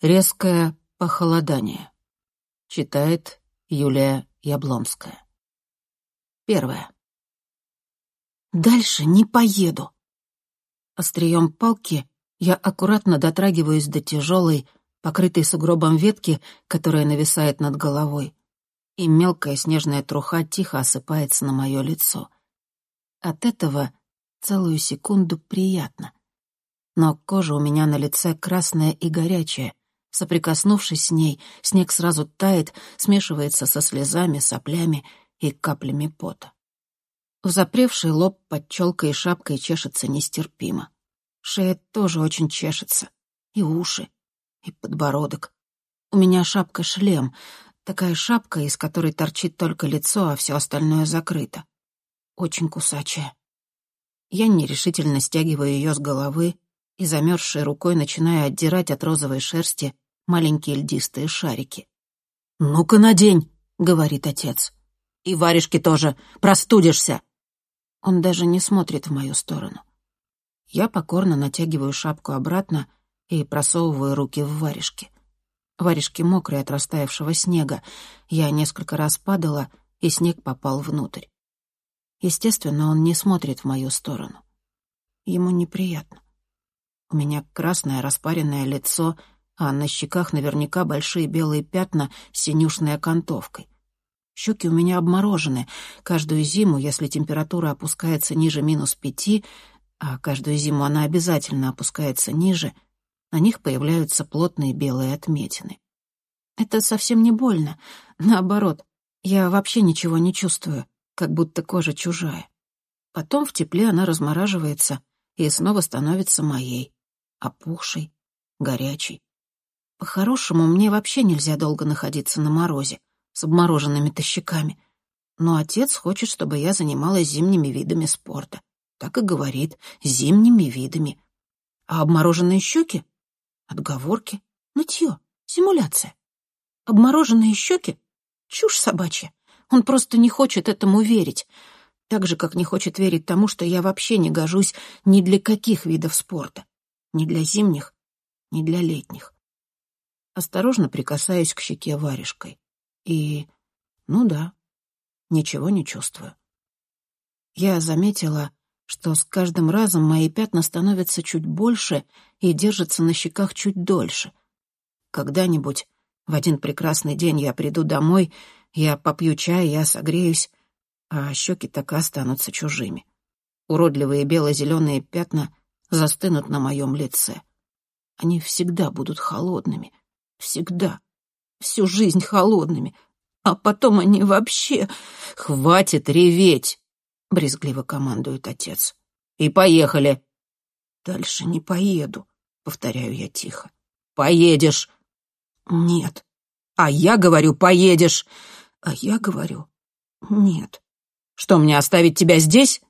Резкое похолодание. Читает Юлия Яблонская. Первое. Дальше не поеду. Острием палки я аккуратно дотрагиваюсь до тяжелой, покрытой сугробом ветки, которая нависает над головой, и мелкая снежная труха тихо осыпается на мое лицо. От этого целую секунду приятно. Но кожа у меня на лице красная и горячая. Соприкоснувшись с ней, снег сразу тает, смешивается со слезами, соплями и каплями пота. Запревший лоб под челкой и шапкой чешется нестерпимо. Шея тоже очень чешется. И уши, и подбородок. У меня шапка-шлем, такая шапка, из которой торчит только лицо, а все остальное закрыто. Очень кусачая. Я нерешительно стягиваю ее с головы и замерзшей рукой начинаю отдирать от розовой шерсти маленькие льдистые шарики. «Ну-ка надень!» — говорит отец. «И варежки тоже, простудишься!» Он даже не смотрит в мою сторону. Я покорно натягиваю шапку обратно и просовываю руки в варежки. Варежки мокрые от растаявшего снега. Я несколько раз падала, и снег попал внутрь. Естественно, он не смотрит в мою сторону. Ему неприятно. У меня красное распаренное лицо, а на щеках наверняка большие белые пятна с синюшной окантовкой. Щеки у меня обморожены. Каждую зиму, если температура опускается ниже минус пяти, а каждую зиму она обязательно опускается ниже, на них появляются плотные белые отметины. Это совсем не больно. Наоборот, я вообще ничего не чувствую, как будто кожа чужая. Потом в тепле она размораживается и снова становится моей, опухшей, горячей. По-хорошему, мне вообще нельзя долго находиться на морозе, с обмороженными-то щеками. Но отец хочет, чтобы я занималась зимними видами спорта. Так и говорит, зимними видами. А обмороженные щеки? Отговорки, нытье, симуляция. Обмороженные щеки? Чушь собачья. Он просто не хочет этому верить. Так же, как не хочет верить тому, что я вообще не гожусь ни для каких видов спорта. Ни для зимних, ни для летних. Осторожно прикасаюсь к щеке варежкой. И, ну да, ничего не чувствую. Я заметила, что с каждым разом мои пятна становятся чуть больше и держатся на щеках чуть дольше. Когда-нибудь, в один прекрасный день я приду домой, я попью чай, я согреюсь, а щеки так и останутся чужими. Уродливые бело-зеленые пятна застынут на моем лице. Они всегда будут холодными. Всегда. Всю жизнь холодными. А потом они вообще... «Хватит реветь!» — брезгливо командует отец. «И поехали!» «Дальше не поеду», — повторяю я тихо. «Поедешь!» «Нет». «А я говорю, поедешь!» «А я говорю, нет». «Что, мне оставить тебя здесь?»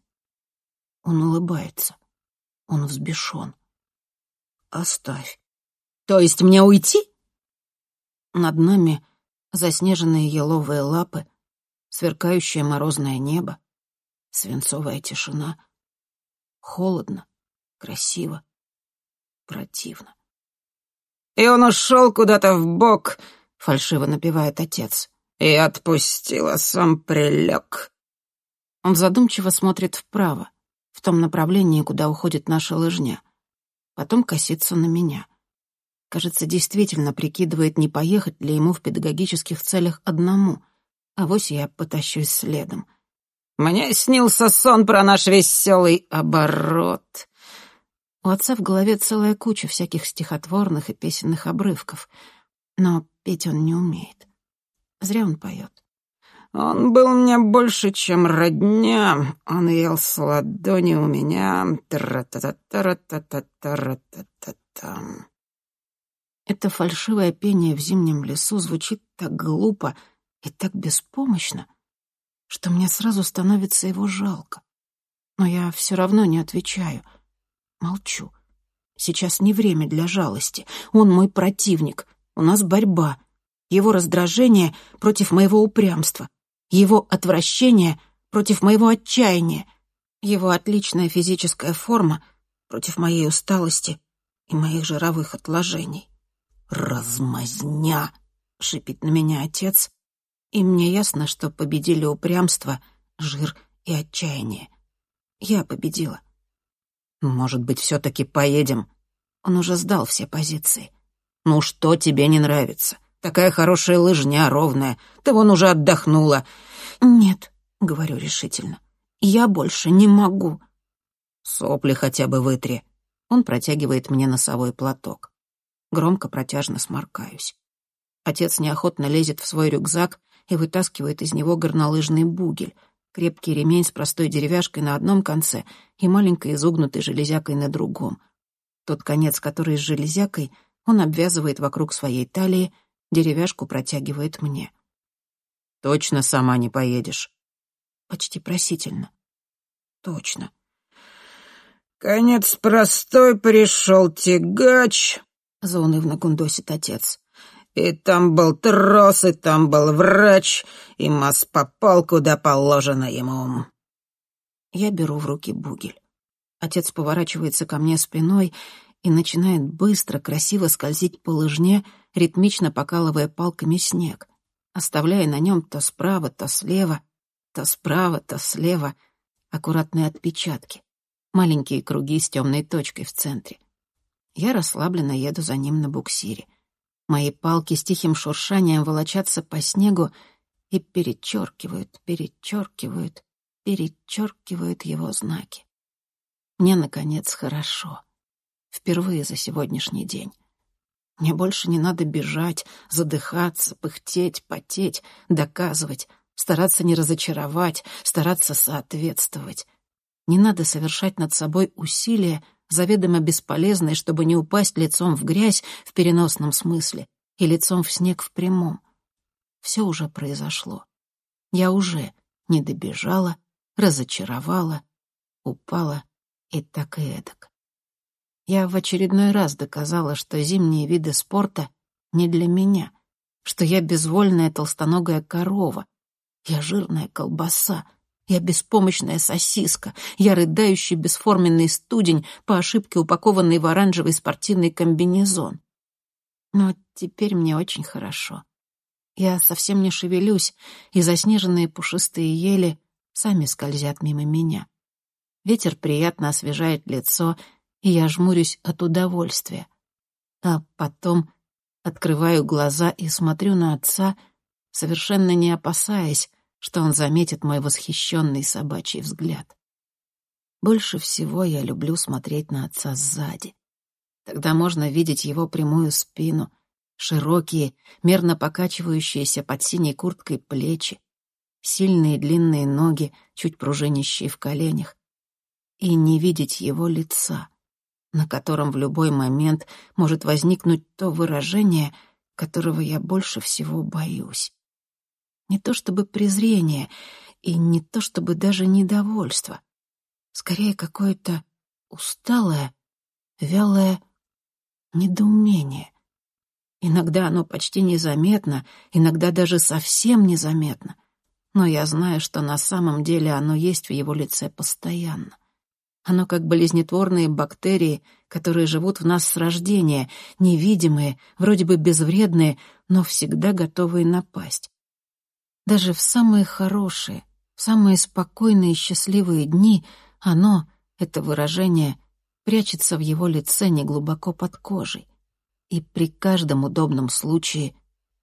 Он улыбается. Он взбешен. «Оставь». «То есть мне уйти?» Над нами заснеженные еловые лапы, сверкающее морозное небо, свинцовая тишина. Холодно, красиво, противно. «И он ушел куда-то в бок», — фальшиво напевает отец. «И отпустил, а сам прилег». Он задумчиво смотрит вправо, в том направлении, куда уходит наша лыжня. Потом косится на меня. Кажется, действительно прикидывает, не поехать ли ему в педагогических целях одному, а вось я потащусь следом. «Мне снился сон про наш веселый оборот». У отца в голове целая куча всяких стихотворных и песенных обрывков, но петь он не умеет. Зря он поет. Он был мне больше, чем родня. Он ел с ладони у меня. Это фальшивое пение в зимнем лесу звучит так глупо и так беспомощно, что мне сразу становится его жалко. Но я все равно не отвечаю. Молчу. Сейчас не время для жалости. Он мой противник. У нас борьба. Его раздражение против моего упрямства его отвращение против моего отчаяния, его отличная физическая форма против моей усталости и моих жировых отложений. «Размазня!» — шипит на меня отец, и мне ясно, что победили упрямство, жир и отчаяние. Я победила. «Может быть, все-таки поедем?» Он уже сдал все позиции. «Ну что тебе не нравится? Такая хорошая лыжня, ровная. Ты вон уже отдохнула». «Нет», — говорю решительно, — «я больше не могу». «Сопли хотя бы вытри». Он протягивает мне носовой платок. Громко протяжно сморкаюсь. Отец неохотно лезет в свой рюкзак и вытаскивает из него горнолыжный бугель, крепкий ремень с простой деревяшкой на одном конце и маленькой изогнутой железякой на другом. Тот конец, который с железякой, он обвязывает вокруг своей талии, деревяшку протягивает мне. «Точно сама не поедешь?» Почти просительно. «Точно». «Конец простой пришел тягач», — заунывно гундосит отец. И там был трос, и там был врач, и Мас попал, куда положено ему. Я беру в руки бугель. Отец поворачивается ко мне спиной и начинает быстро, красиво скользить по лыжне, ритмично покалывая палками снег, оставляя на нем то справа, то слева, то справа, то слева аккуратные отпечатки, маленькие круги с темной точкой в центре. Я расслабленно еду за ним на буксире — Мои палки с тихим шуршанием волочатся по снегу и перечеркивают, перечеркивают, перечеркивают его знаки. Мне, наконец, хорошо. Впервые за сегодняшний день. Мне больше не надо бежать, задыхаться, пыхтеть, потеть, доказывать, стараться не разочаровать, стараться соответствовать. Не надо совершать над собой усилия, заведомо бесполезной, чтобы не упасть лицом в грязь в переносном смысле и лицом в снег в прямом. Все уже произошло. Я уже не добежала, разочаровала, упала и так и эдак. Я в очередной раз доказала, что зимние виды спорта не для меня, что я безвольная толстоногая корова, я жирная колбаса — я беспомощная сосиска, я рыдающий бесформенный студень, по ошибке упакованный в оранжевый спортивный комбинезон. Но теперь мне очень хорошо. Я совсем не шевелюсь, и заснеженные пушистые ели сами скользят мимо меня. Ветер приятно освежает лицо, и я жмурюсь от удовольствия. А потом открываю глаза и смотрю на отца, совершенно не опасаясь, что он заметит мой восхищенный собачий взгляд. Больше всего я люблю смотреть на отца сзади. Тогда можно видеть его прямую спину, широкие, мерно покачивающиеся под синей курткой плечи, сильные длинные ноги, чуть пружинящие в коленях, и не видеть его лица, на котором в любой момент может возникнуть то выражение, которого я больше всего боюсь. Не то чтобы презрение и не то чтобы даже недовольство. Скорее, какое-то усталое, вялое недоумение. Иногда оно почти незаметно, иногда даже совсем незаметно. Но я знаю, что на самом деле оно есть в его лице постоянно. Оно как болезнетворные бактерии, которые живут в нас с рождения, невидимые, вроде бы безвредные, но всегда готовые напасть. Даже в самые хорошие, в самые спокойные и счастливые дни оно, это выражение, прячется в его лице неглубоко под кожей и при каждом удобном случае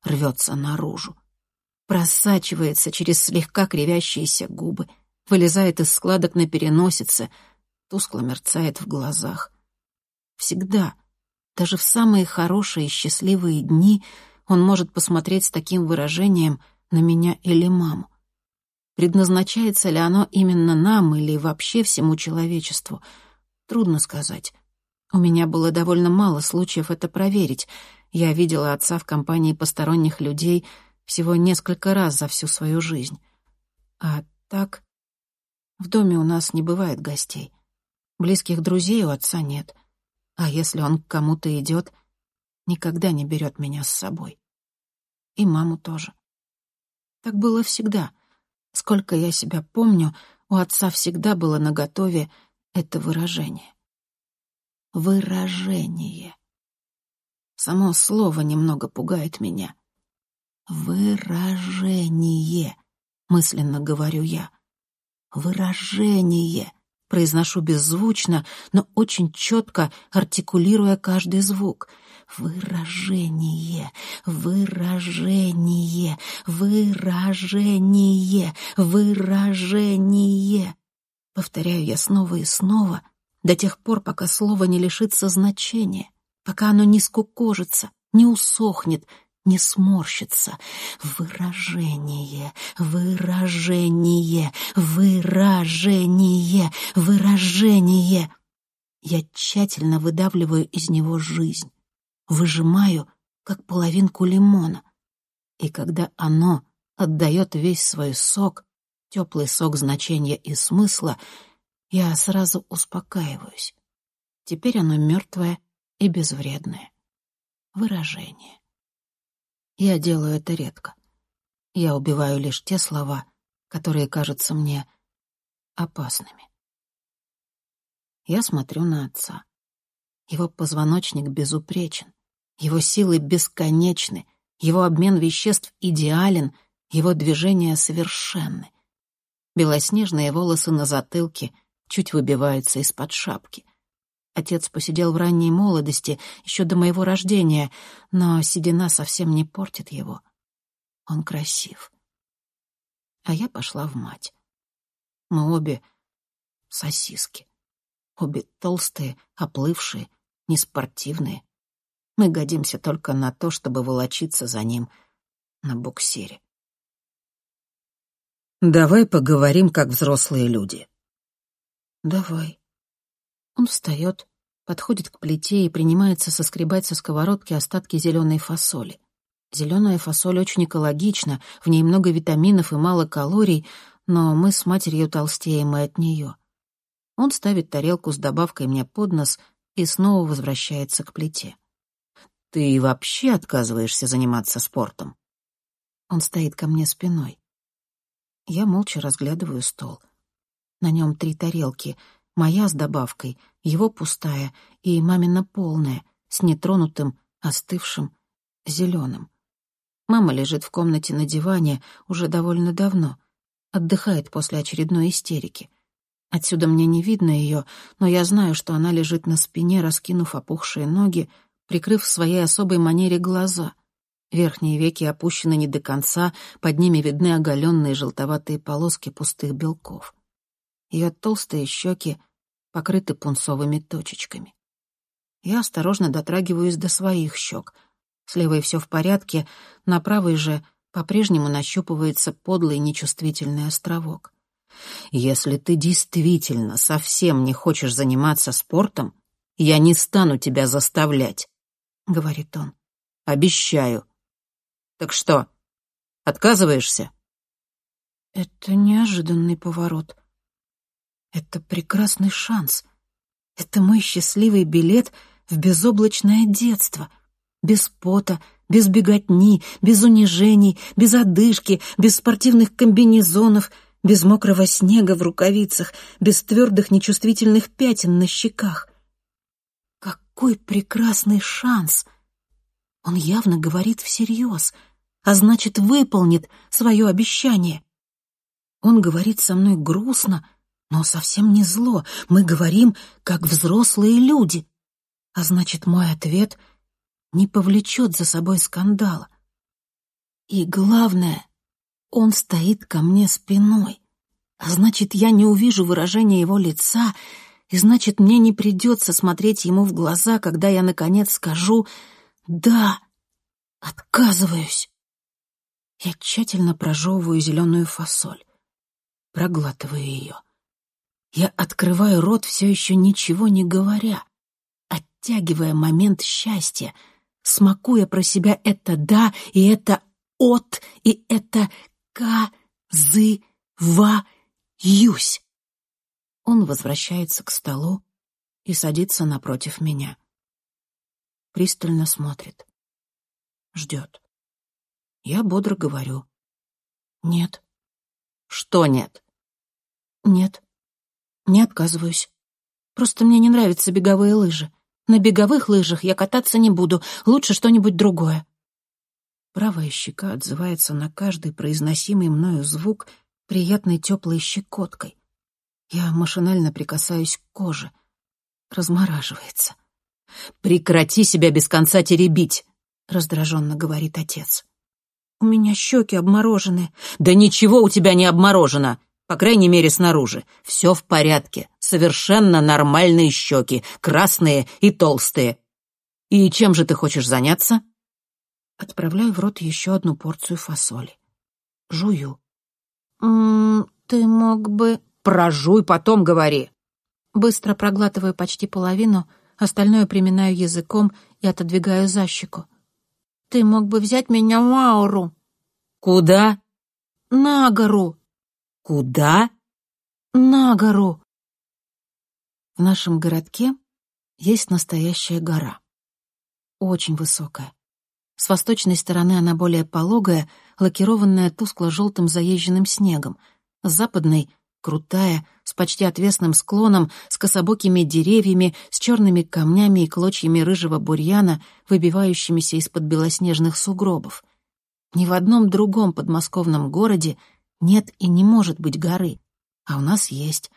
рвется наружу. Просачивается через слегка кривящиеся губы, вылезает из складок на переносице, тускло мерцает в глазах. Всегда, даже в самые хорошие и счастливые дни он может посмотреть с таким выражением — на меня или маму. Предназначается ли оно именно нам или вообще всему человечеству? Трудно сказать. У меня было довольно мало случаев это проверить. Я видела отца в компании посторонних людей всего несколько раз за всю свою жизнь. А так, в доме у нас не бывает гостей. Близких друзей у отца нет. А если он к кому-то идет, никогда не берет меня с собой. И маму тоже. Так было всегда. Сколько я себя помню, у отца всегда было наготове это выражение. Выражение. Само слово немного пугает меня. «Выражение», — мысленно говорю я. «Выражение», — произношу беззвучно, но очень четко артикулируя каждый звук. «Выражение, выражение, выражение, выражение». Повторяю я снова и снова, до тех пор, пока слово не лишится значения, пока оно не скукожится, не усохнет, не сморщится. Выражение, выражение, выражение, выражение. Я тщательно выдавливаю из него жизнь, выжимаю, как половинку лимона. И когда оно отдает весь свой сок, теплый сок значения и смысла, я сразу успокаиваюсь. Теперь оно мертвое и безвредное. Выражение. Я делаю это редко. Я убиваю лишь те слова, которые кажутся мне опасными. Я смотрю на отца. Его позвоночник безупречен, его силы бесконечны, его обмен веществ идеален, его движения совершенны. Белоснежные волосы на затылке чуть выбиваются из-под шапки. Отец посидел в ранней молодости, еще до моего рождения, но седина совсем не портит его. Он красив. А я пошла в мать. Мы обе сосиски. Обе толстые, оплывшие, неспортивные. Мы годимся только на то, чтобы волочиться за ним на буксире. «Давай поговорим, как взрослые люди». «Давай». Он встает, подходит к плите и принимается соскребать со сковородки остатки зеленой фасоли. Зеленая фасоль очень экологична, в ней много витаминов и мало калорий, но мы с матерью толстеем и от нее. Он ставит тарелку с добавкой мне под нос и снова возвращается к плите. «Ты вообще отказываешься заниматься спортом?» Он стоит ко мне спиной. Я молча разглядываю стол. На нем три тарелки — Моя с добавкой, его пустая и мамина полная, с нетронутым, остывшим, зеленым. Мама лежит в комнате на диване уже довольно давно, отдыхает после очередной истерики. Отсюда мне не видно ее, но я знаю, что она лежит на спине, раскинув опухшие ноги, прикрыв в своей особой манере глаза. Верхние веки опущены не до конца, под ними видны оголенные желтоватые полоски пустых белков. Ее толстые щеки покрыты пунцовыми точечками. Я осторожно дотрагиваюсь до своих щек. С левой все в порядке, на правой же по-прежнему нащупывается подлый нечувствительный островок. «Если ты действительно совсем не хочешь заниматься спортом, я не стану тебя заставлять», — говорит он. «Обещаю». «Так что, отказываешься?» Это неожиданный поворот. Это прекрасный шанс. Это мой счастливый билет в безоблачное детство. Без пота, без беготни, без унижений, без одышки, без спортивных комбинезонов, без мокрого снега в рукавицах, без твердых нечувствительных пятен на щеках. Какой прекрасный шанс! Он явно говорит всерьез, а значит, выполнит свое обещание. Он говорит со мной грустно, но совсем не зло. Мы говорим, как взрослые люди. А значит, мой ответ не повлечет за собой скандала. И главное, он стоит ко мне спиной. А значит, я не увижу выражения его лица, и значит, мне не придется смотреть ему в глаза, когда я, наконец, скажу «да, отказываюсь». Я тщательно прожевываю зеленую фасоль, проглатываю ее. Я открываю рот, все еще ничего не говоря, оттягивая момент счастья, смакуя про себя это «да» и это «от» и это «ка-зы-ва-юсь». Он возвращается к столу и садится напротив меня. Пристально смотрит. Ждет. Я бодро говорю. «Нет». «Что нет?» «Нет». Не отказываюсь. Просто мне не нравятся беговые лыжи. На беговых лыжах я кататься не буду, лучше что-нибудь другое». Правая щека отзывается на каждый произносимый мною звук приятной теплой щекоткой. Я машинально прикасаюсь к коже. Размораживается. «Прекрати себя без конца теребить!» — раздраженно говорит отец. «У меня щеки обморожены». «Да ничего у тебя не обморожено, по крайней мере, снаружи. Все в порядке, совершенно нормальные щеки, красные и толстые. И чем же ты хочешь заняться?» Отправляю в рот еще одну порцию фасоли. Жую. «М -м, «Ты мог бы...» «Прожуй, потом говори». Быстро проглатываю почти половину, остальное приминаю языком и отодвигаю за щеку. «Ты мог бы взять меня в Ауру». «Куда?» «На гору». «Куда?» «На гору». В нашем городке есть настоящая гора. Очень высокая. С восточной стороны она более пологая, лакированная тускло-желтым заезженным снегом. С западной — крутая, с почти отвесным склоном, с кособокими деревьями, с черными камнями и клочьями рыжего бурьяна, выбивающимися из-под белоснежных сугробов. Ни в одном другом подмосковном городе нет и не может быть горы, а у нас есть.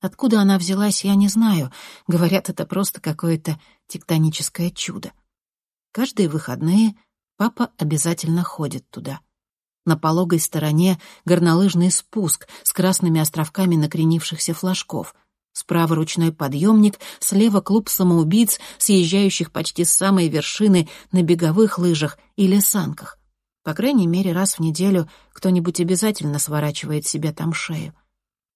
Откуда она взялась, я не знаю. Говорят, это просто какое-то тектоническое чудо. Каждые выходные папа обязательно ходит туда. На пологой стороне горнолыжный спуск с красными островками накренившихся флажков. Справа ручной подъемник, слева клуб самоубийц, съезжающих почти с самой вершины на беговых лыжах или санках. По крайней мере, раз в неделю кто-нибудь обязательно сворачивает себе там шею.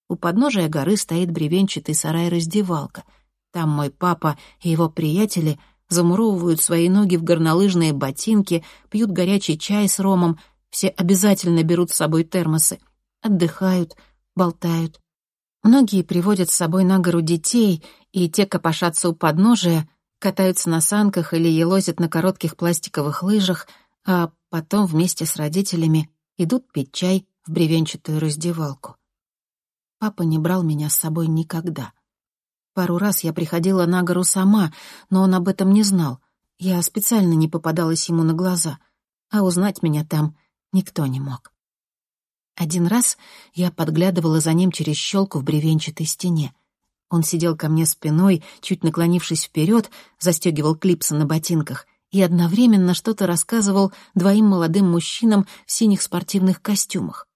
У подножия горы стоит бревенчатый сарай-раздевалка. Там мой папа и его приятели — замуровывают свои ноги в горнолыжные ботинки, пьют горячий чай с ромом, все обязательно берут с собой термосы, отдыхают, болтают. Многие приводят с собой на гору детей, и те копошатся у подножия, катаются на санках или елозят на коротких пластиковых лыжах, а потом вместе с родителями идут пить чай в бревенчатую раздевалку. Папа не брал меня с собой никогда — Пару раз я приходила на гору сама, но он об этом не знал. Я специально не попадалась ему на глаза, а узнать меня там никто не мог. Один раз я подглядывала за ним через щелку в бревенчатой стене. Он сидел ко мне спиной, чуть наклонившись вперед, застегивал клипсы на ботинках и одновременно что-то рассказывал двоим молодым мужчинам в синих спортивных костюмах.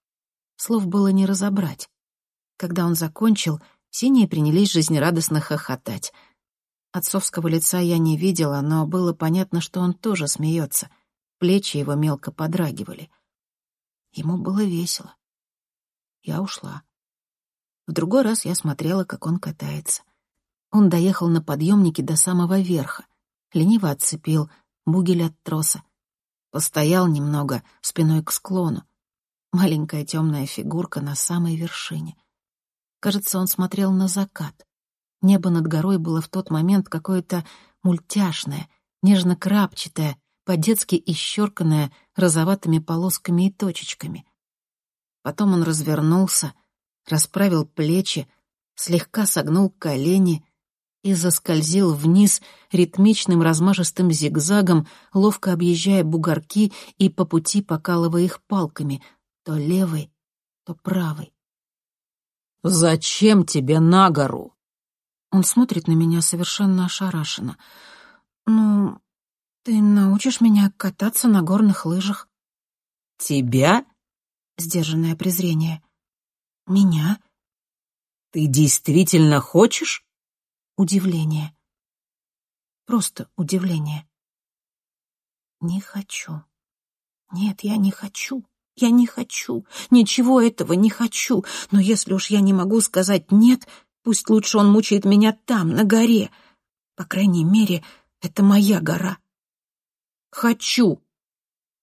Слов было не разобрать. Когда он закончил, Синие принялись жизнерадостно хохотать. Отцовского лица я не видела, но было понятно, что он тоже смеется. Плечи его мелко подрагивали. Ему было весело. Я ушла. В другой раз я смотрела, как он катается. Он доехал на подъемнике до самого верха, лениво отцепил бугель от троса. Постоял немного спиной к склону. Маленькая темная фигурка на самой вершине — Кажется, он смотрел на закат. Небо над горой было в тот момент какое-то мультяшное, нежно-крапчатое, по-детски исчерканное розоватыми полосками и точечками. Потом он развернулся, расправил плечи, слегка согнул колени и заскользил вниз ритмичным размашистым зигзагом, ловко объезжая бугорки и по пути покалывая их палками, то левой, то правой. «Зачем тебе на гору?» Он смотрит на меня совершенно ошарашенно. «Ну, ты научишь меня кататься на горных лыжах». «Тебя?» — сдержанное презрение. «Меня?» «Ты действительно хочешь?» Удивление. Просто удивление. «Не хочу. Нет, я не хочу. Я не хочу, ничего этого не хочу, но если уж я не могу сказать «нет», пусть лучше он мучает меня там, на горе. По крайней мере, это моя гора. Хочу.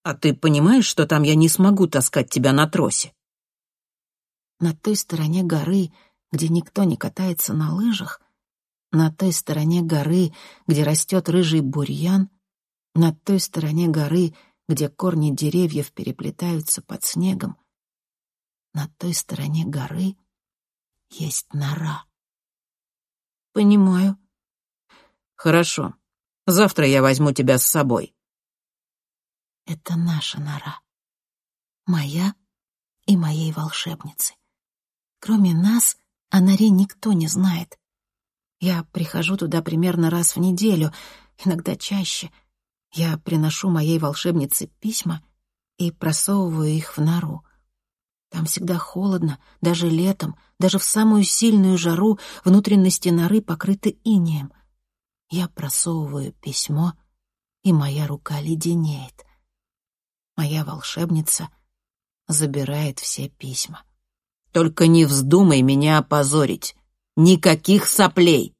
А ты понимаешь, что там я не смогу таскать тебя на тросе? На той стороне горы, где никто не катается на лыжах, на той стороне горы, где растет рыжий бурьян, на той стороне горы, где корни деревьев переплетаются под снегом, на той стороне горы есть нора. Понимаю. Хорошо. Завтра я возьму тебя с собой. Это наша нора. Моя и моей волшебницы. Кроме нас, о норе никто не знает. Я прихожу туда примерно раз в неделю, иногда чаще. Я приношу моей волшебнице письма и просовываю их в нору. Там всегда холодно, даже летом, даже в самую сильную жару внутренности норы покрыты инеем. Я просовываю письмо, и моя рука леденеет. Моя волшебница забирает все письма. «Только не вздумай меня опозорить! Никаких соплей!»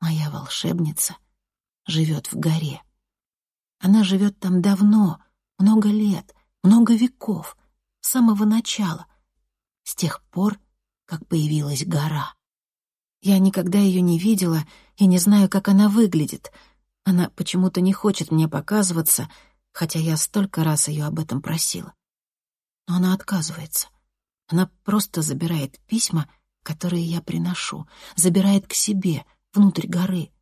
Моя волшебница живет в горе. Она живет там давно, много лет, много веков, с самого начала, с тех пор, как появилась гора. Я никогда ее не видела и не знаю, как она выглядит. Она почему-то не хочет мне показываться, хотя я столько раз ее об этом просила. Но она отказывается. Она просто забирает письма, которые я приношу, забирает к себе, внутрь горы.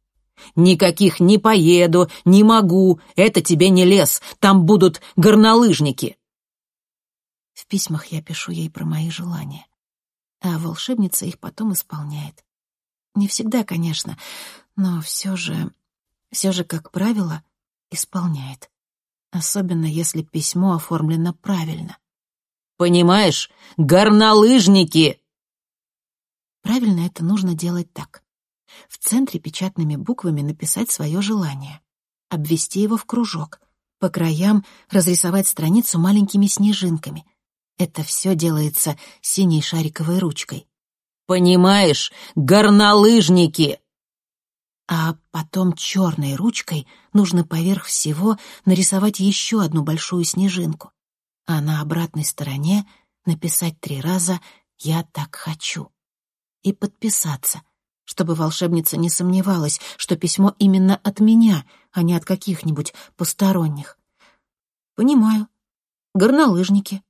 «Никаких не поеду, не могу, это тебе не лес, там будут горнолыжники!» В письмах я пишу ей про мои желания, а волшебница их потом исполняет. Не всегда, конечно, но все же, все же, как правило, исполняет. Особенно если письмо оформлено правильно. «Понимаешь, горнолыжники!» Правильно это нужно делать так. В центре печатными буквами написать свое желание, обвести его в кружок, по краям разрисовать страницу маленькими снежинками. Это все делается синей шариковой ручкой. Понимаешь, горнолыжники!» А потом черной ручкой нужно поверх всего нарисовать еще одну большую снежинку, а на обратной стороне написать три раза «Я так хочу» и подписаться, чтобы волшебница не сомневалась, что письмо именно от меня, а не от каких-нибудь посторонних. Понимаю. Горнолыжники.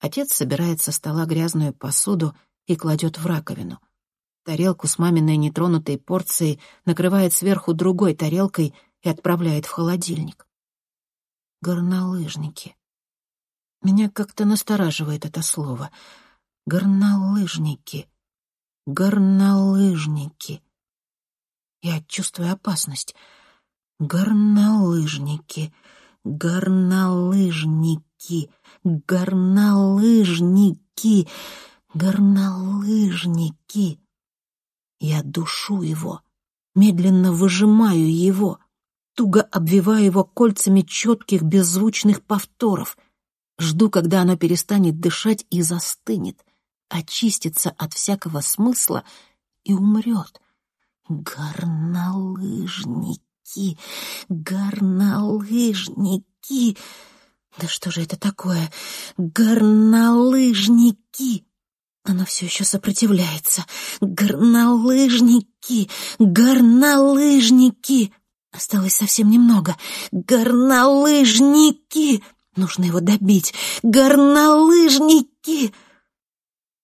Отец собирает со стола грязную посуду и кладет в раковину. Тарелку с маминой нетронутой порцией накрывает сверху другой тарелкой и отправляет в холодильник. Горнолыжники. Меня как-то настораживает это слово. Горнолыжники. Горнолыжники. Я чувствую опасность. Горнолыжники. Горнолыжники. Горнолыжники горнолыжники. Я душу его, медленно выжимаю его, туго обвиваю его кольцами четких беззвучных повторов. Жду, когда оно перестанет дышать и застынет, очистится от всякого смысла и умрет. Горнолыжники, горнолыжники. Да что же это такое? Горнолыжники! Она все еще сопротивляется. Горнолыжники! Горнолыжники! Осталось совсем немного. Горнолыжники! Нужно его добить. Горнолыжники!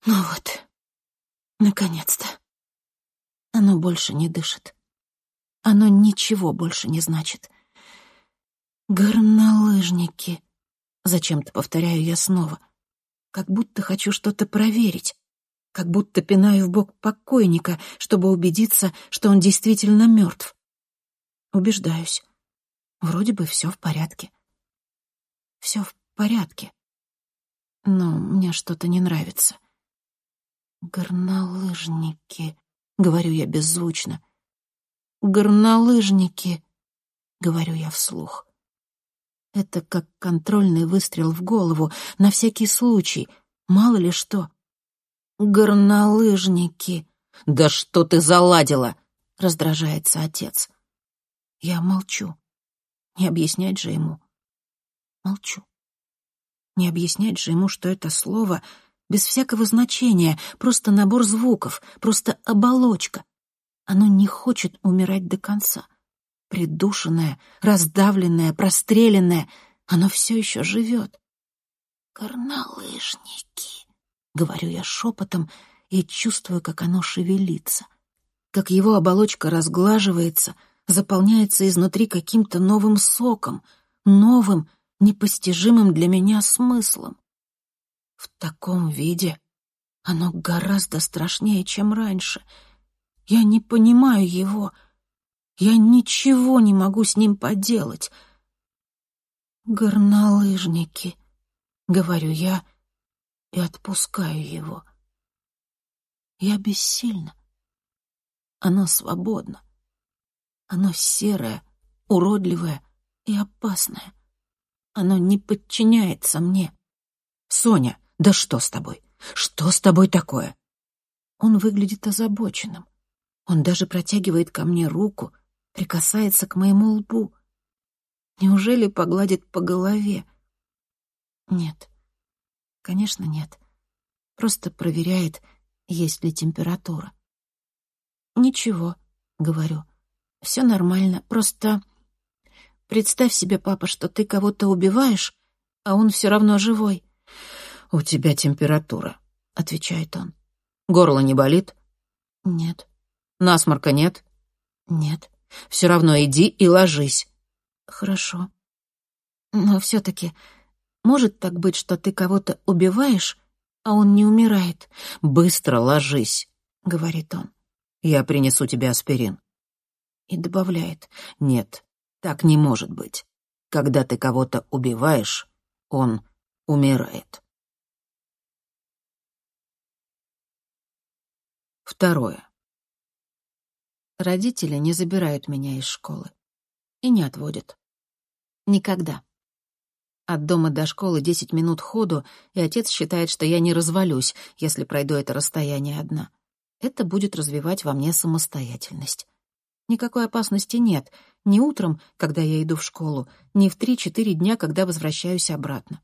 Ну вот, наконец-то. Оно больше не дышит. Оно ничего больше не значит. Горнолыжники. Зачем-то повторяю я снова — как будто хочу что-то проверить, как будто пинаю в бок покойника, чтобы убедиться, что он действительно мертв. Убеждаюсь. Вроде бы все в порядке. Все в порядке. Но мне что-то не нравится. «Горнолыжники», — говорю я беззвучно. «Горнолыжники», — говорю я вслух. Это как контрольный выстрел в голову, на всякий случай, мало ли что. «Горнолыжники!» «Да что ты заладила?» — раздражается отец. Я молчу. Не объяснять же ему. Молчу. Не объяснять же ему, что это слово без всякого значения, просто набор звуков, просто оболочка. Оно не хочет умирать до конца. Придушенное, раздавленное, простреленное, оно все еще живет. «Горнолыжники», — говорю я шепотом и чувствую, как оно шевелится. как его оболочка разглаживается, заполняется изнутри каким-то новым соком, новым, непостижимым для меня смыслом. В таком виде оно гораздо страшнее, чем раньше. Я не понимаю его. Я ничего не могу с ним поделать. «Горнолыжники», — говорю я и отпускаю его. Я бессильна. Оно свободно. Оно серое, уродливое и опасное. Оно не подчиняется мне. «Соня, да что с тобой? Что с тобой такое?» Он выглядит озабоченным. Он даже протягивает ко мне руку, прикасается к моему лбу. Неужели погладит по голове? Нет. Конечно, нет. Просто проверяет, есть ли температура. «Ничего», — говорю. «Все нормально, просто...» «Представь себе, папа, что ты кого-то убиваешь, а он все равно живой». «У тебя температура», — отвечает он. «Горло не болит?» «Нет». «Насморка нет?» «Нет». «Все равно иди и ложись». «Хорошо. Но все-таки может так быть, что ты кого-то убиваешь, а он не умирает?» «Быстро ложись», — говорит он. «Я принесу тебе аспирин». И добавляет. «Нет, так не может быть. Когда ты кого-то убиваешь, он умирает». Второе. Родители не забирают меня из школы. И не отводят. Никогда. От дома до школы десять минут ходу, и отец считает, что я не развалюсь, если пройду это расстояние одна. Это будет развивать во мне самостоятельность. Никакой опасности нет. Ни утром, когда я иду в школу, ни в три-четыре дня, когда возвращаюсь обратно.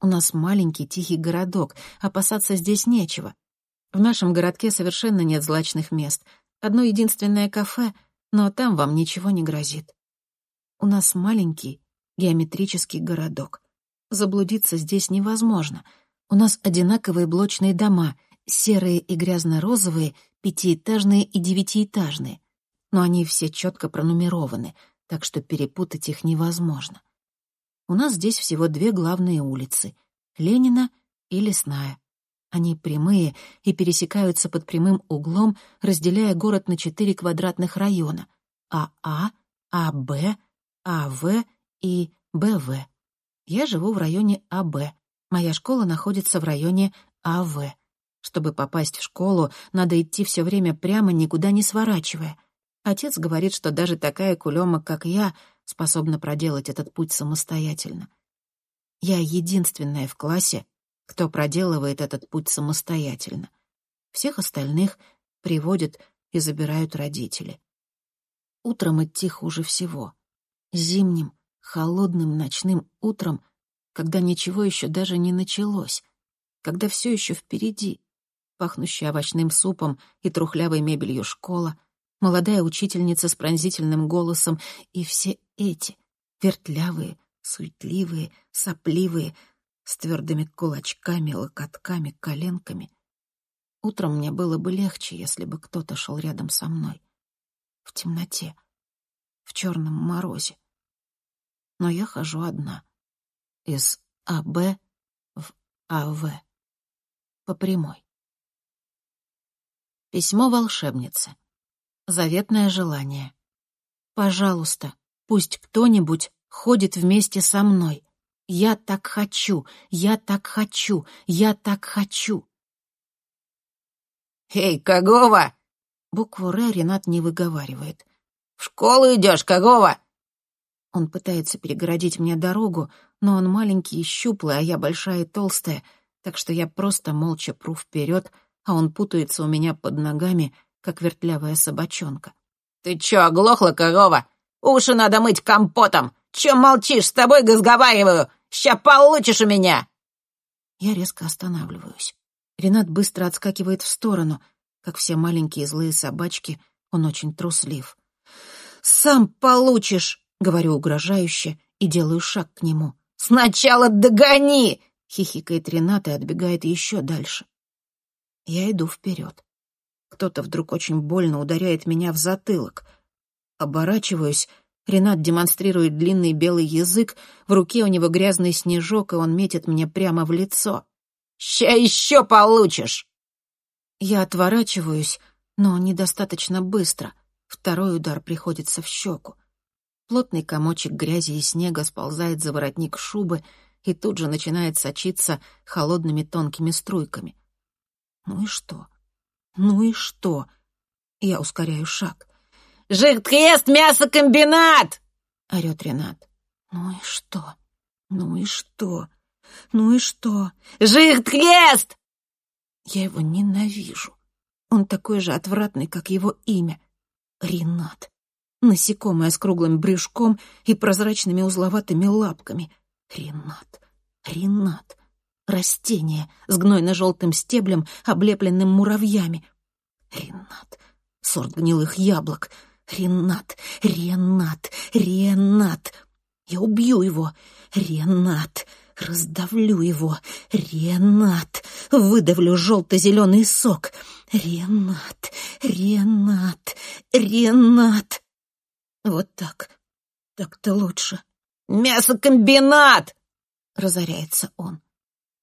У нас маленький тихий городок, опасаться здесь нечего. В нашем городке совершенно нет злачных мест. Одно единственное кафе, но там вам ничего не грозит. У нас маленький геометрический городок. Заблудиться здесь невозможно. У нас одинаковые блочные дома, серые и грязно-розовые, пятиэтажные и девятиэтажные. Но они все четко пронумерованы, так что перепутать их невозможно. У нас здесь всего две главные улицы — Ленина и Лесная. Они прямые и пересекаются под прямым углом, разделяя город на четыре квадратных района — АА, АБ, АВ и БВ. Я живу в районе АБ. Моя школа находится в районе АВ. Чтобы попасть в школу, надо идти все время прямо, никуда не сворачивая. Отец говорит, что даже такая кулема, как я, способна проделать этот путь самостоятельно. Я единственная в классе, кто проделывает этот путь самостоятельно. Всех остальных приводят и забирают родители. Утром идти хуже всего. Зимним, холодным ночным утром, когда ничего еще даже не началось, когда все еще впереди, пахнущая овощным супом и трухлявой мебелью школа, молодая учительница с пронзительным голосом и все эти, вертлявые, суетливые, сопливые, с твердыми кулачками, локотками, коленками. Утром мне было бы легче, если бы кто-то шел рядом со мной. В темноте, в черном морозе. Но я хожу одна. Из АБ в АВ. По прямой. Письмо волшебницы. Заветное желание. Пожалуйста, пусть кто-нибудь ходит вместе со мной. Я так хочу, я так хочу, я так хочу. «Эй, Кагова!» Букву «Р» Ренат не выговаривает. «В школу идешь, Кагова?» Он пытается перегородить мне дорогу, но он маленький и щуплый, а я большая и толстая, так что я просто молча пру вперед, а он путается у меня под ногами, как вертлявая собачонка. «Ты чё, оглохла, корова? Уши надо мыть компотом! Чё молчишь? С тобой разговариваю! Ща получишь у меня!» Я резко останавливаюсь. Ренат быстро отскакивает в сторону. Как все маленькие злые собачки, он очень труслив. «Сам получишь!» — говорю угрожающе и делаю шаг к нему. «Сначала догони!» — хихикает Ренат и отбегает еще дальше. Я иду вперед. кто-то вдруг очень больно ударяет меня в затылок. Оборачиваюсь, Ренат демонстрирует длинный белый язык, в руке у него грязный снежок, и он метит мне прямо в лицо. «Ща еще получишь!» Я отворачиваюсь, но недостаточно быстро. Второй удар приходится в щеку. Плотный комочек грязи и снега сползает за воротник шубы и тут же начинает сочиться холодными тонкими струйками. Ну и что? Ну и что? Я ускоряю шаг. «Жиртрест мясокомбинат!» — орёт Ренат. «Ну и что? Ну и что? Ну и что?» «Жиртрест!» Я его ненавижу. Он такой же отвратный, как его имя. Ренат. Насекомое с круглым брюшком и прозрачными узловатыми лапками. Ренат. Ренат. Растение с гнойно-желтым стеблем, облепленным муравьями. Ренат. Сорт гнилых яблок. Ренат. Ренат. Ренат. Я убью его. Ренат. Раздавлю его. Ренат. Выдавлю желто-зеленый сок. Ренат. Ренат. Ренат. Вот так. Так-то лучше. «Мясокомбинат!» — разоряется он.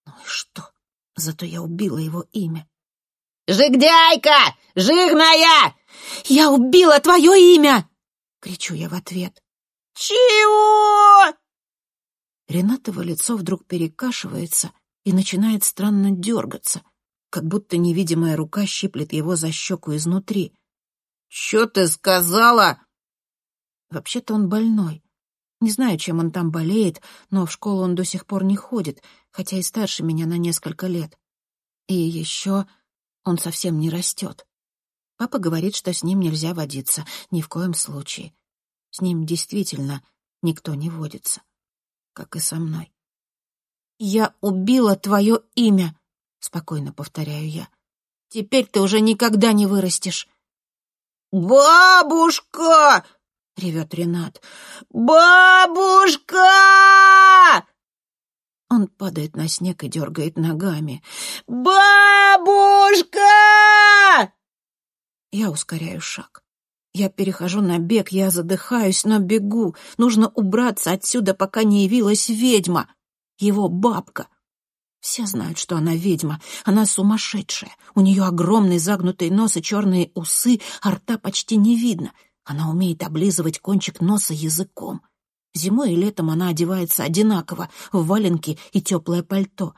Ну и что? Зато я убила его имя. «Жигдяйка! Жирная!» «Я убила твое имя!» — кричу я в ответ. «Чего?» Ренатово лицо вдруг перекашивается и начинает странно дергаться, как будто невидимая рука щиплет его за щеку изнутри. «Чё ты сказала?» Вообще-то он больной. Не знаю, чем он там болеет, но в школу он до сих пор не ходит, хотя и старше меня на несколько лет. И еще он совсем не растет. Папа говорит, что с ним нельзя водиться, ни в коем случае. С ним действительно никто не водится как и со мной. «Я убила твое имя», — спокойно повторяю я. «Теперь ты уже никогда не вырастешь». «Бабушка!» — ревет Ренат. «Бабушка!» Он падает на снег и дергает ногами. «Бабушка!» Я ускоряю шаг. Я перехожу на бег, я задыхаюсь, но бегу. Нужно убраться отсюда, пока не явилась ведьма. Его бабка. Все знают, что она ведьма. Она сумасшедшая. У нее огромный загнутый нос и черные усы, а рта почти не видно. Она умеет облизывать кончик носа языком. Зимой и летом она одевается одинаково, в валенки и теплое пальто.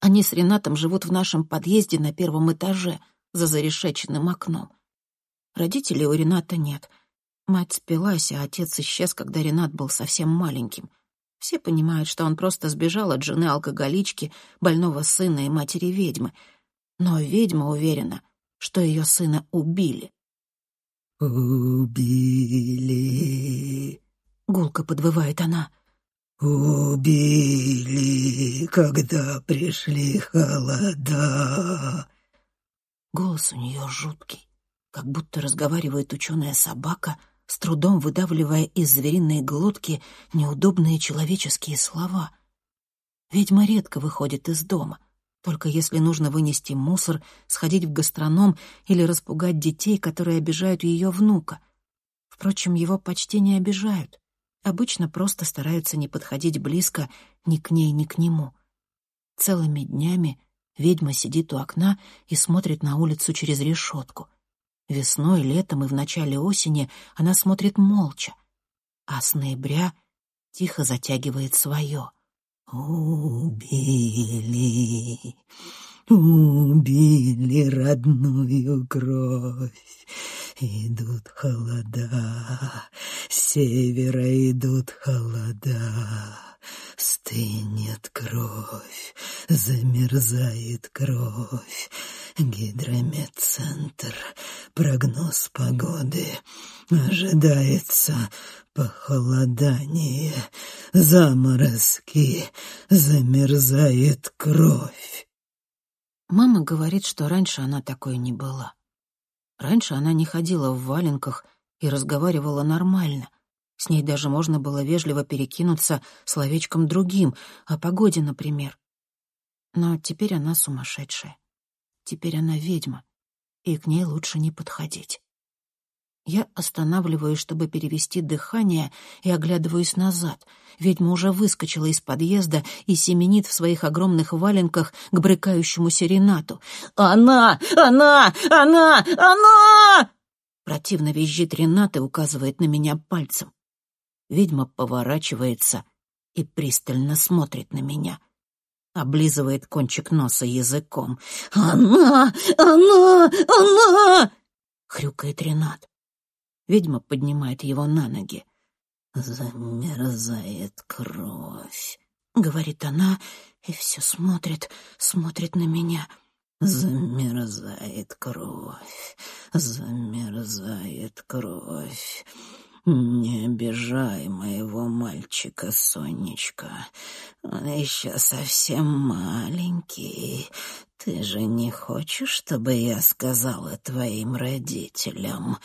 Они с Ренатом живут в нашем подъезде на первом этаже, за зарешеченным окном. Родителей у Рената нет. Мать спилась, а отец исчез, когда Ренат был совсем маленьким. Все понимают, что он просто сбежал от жены-алкоголички, больного сына и матери-ведьмы. Но ведьма уверена, что ее сына убили. «Убили!» — гулко подвывает она. «Убили, когда пришли холода!» Голос у нее жуткий как будто разговаривает ученая собака, с трудом выдавливая из звериной глотки неудобные человеческие слова. Ведьма редко выходит из дома, только если нужно вынести мусор, сходить в гастроном или распугать детей, которые обижают ее внука. Впрочем, его почти не обижают. Обычно просто стараются не подходить близко ни к ней, ни к нему. Целыми днями ведьма сидит у окна и смотрит на улицу через решетку. Весной, летом и в начале осени она смотрит молча, а с ноября тихо затягивает свое. «Убили, убили родную кровь, идут холода, с севера идут холода». Стынет кровь, замерзает кровь. Гидрометцентр, прогноз погоды. Ожидается похолодание, заморозки, замерзает кровь. Мама говорит, что раньше она такой не была. Раньше она не ходила в валенках и разговаривала нормально. С ней даже можно было вежливо перекинуться словечком другим, о погоде, например. Но теперь она сумасшедшая. Теперь она ведьма. и к ней лучше не подходить. Я останавливаюсь, чтобы перевести дыхание, и оглядываюсь назад. Ведьма уже выскочила из подъезда и семенит в своих огромных валенках к брыкающемуся Ренату. «Она! Она! Она! Она!» Противно визжит Ренат и указывает на меня пальцем. Ведьма поворачивается и пристально смотрит на меня. Облизывает кончик носа языком. «Она! Она! Она!» — хрюкает Ренат. Ведьма поднимает его на ноги. «Замерзает кровь», — говорит она, и все смотрит, смотрит на меня. «Замерзает кровь, замерзает кровь». «Не обижай моего мальчика, Сонечка. Он еще совсем маленький. Ты же не хочешь, чтобы я сказала твоим родителям?»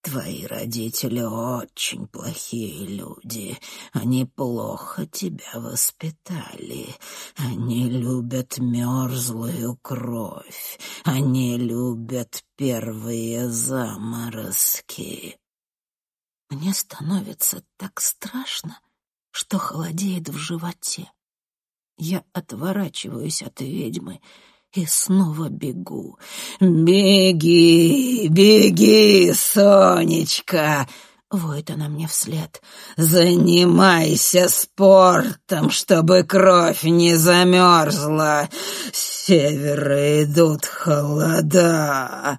Твои родители очень плохие люди. Они плохо тебя воспитали. Они любят мерзлую кровь. Они любят первые заморозки. Мне становится так страшно, что холодеет в животе. Я отворачиваюсь от ведьмы и снова бегу. «Беги, беги, Сонечка!» — воет она мне вслед. «Занимайся спортом, чтобы кровь не замерзла. С севера идут холода».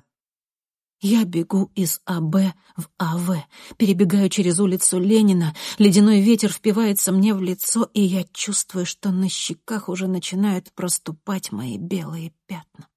Я бегу из АБ в АВ, перебегаю через улицу Ленина, ледяной ветер впивается мне в лицо, и я чувствую, что на щеках уже начинают проступать мои белые пятна.